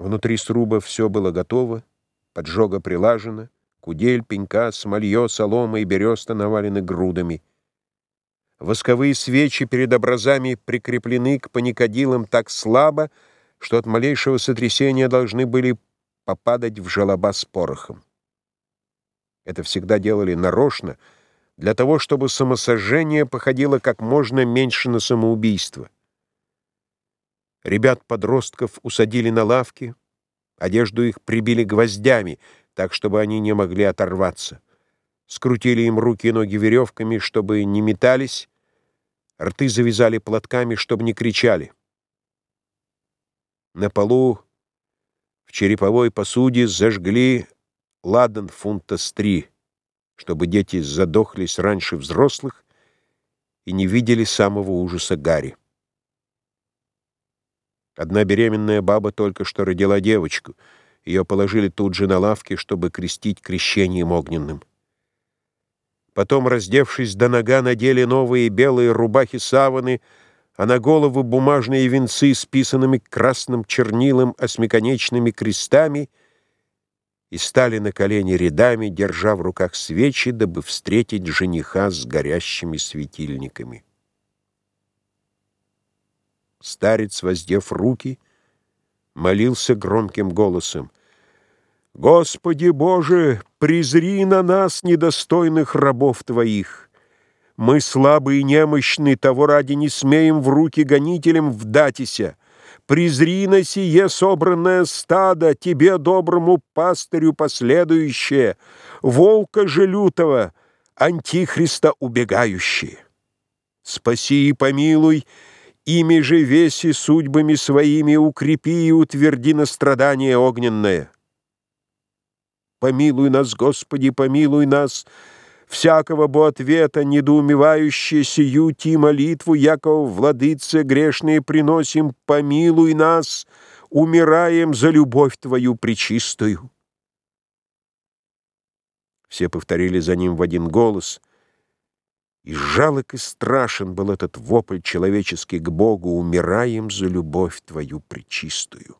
Внутри сруба все было готово, поджога прилажена, кудель, пенька, смолье, солома и береста навалены грудами. Восковые свечи перед образами прикреплены к паникадилам так слабо, что от малейшего сотрясения должны были попадать в желоба с порохом. Это всегда делали нарочно, для того, чтобы самосожжение походило как можно меньше на самоубийство. Ребят-подростков усадили на лавки, одежду их прибили гвоздями, так, чтобы они не могли оторваться. Скрутили им руки и ноги веревками, чтобы не метались, рты завязали платками, чтобы не кричали. На полу в череповой посуде зажгли ладан фунта с три, чтобы дети задохлись раньше взрослых и не видели самого ужаса Гарри. Одна беременная баба только что родила девочку. Ее положили тут же на лавке, чтобы крестить крещением огненным. Потом, раздевшись до нога, надели новые белые рубахи-саваны, а на голову бумажные венцы с писанными красным чернилом осьмиконечными крестами и стали на колени рядами, держа в руках свечи, дабы встретить жениха с горящими светильниками. Старец, воздев руки, молился громким голосом. «Господи Боже, презри на нас, недостойных рабов Твоих! Мы слабы и немощны, того ради не смеем в руки гонителям вдатися. Презри на сие собранное стадо, Тебе, доброму пастырю, последующее, волка же лютого, антихриста убегающие. Спаси и помилуй, Ими же веси судьбами своими укрепи и утверди на страдание огненное. Помилуй нас, Господи, помилуй нас, всякого бо ответа, недоумевающие сию ти молитву, якого владыце грешные приносим, помилуй нас, умираем за любовь Твою пречистую. Все повторили за ним в один голос — и жалок и страшен был этот вопль человеческий к Богу, умираем за любовь Твою пречистую.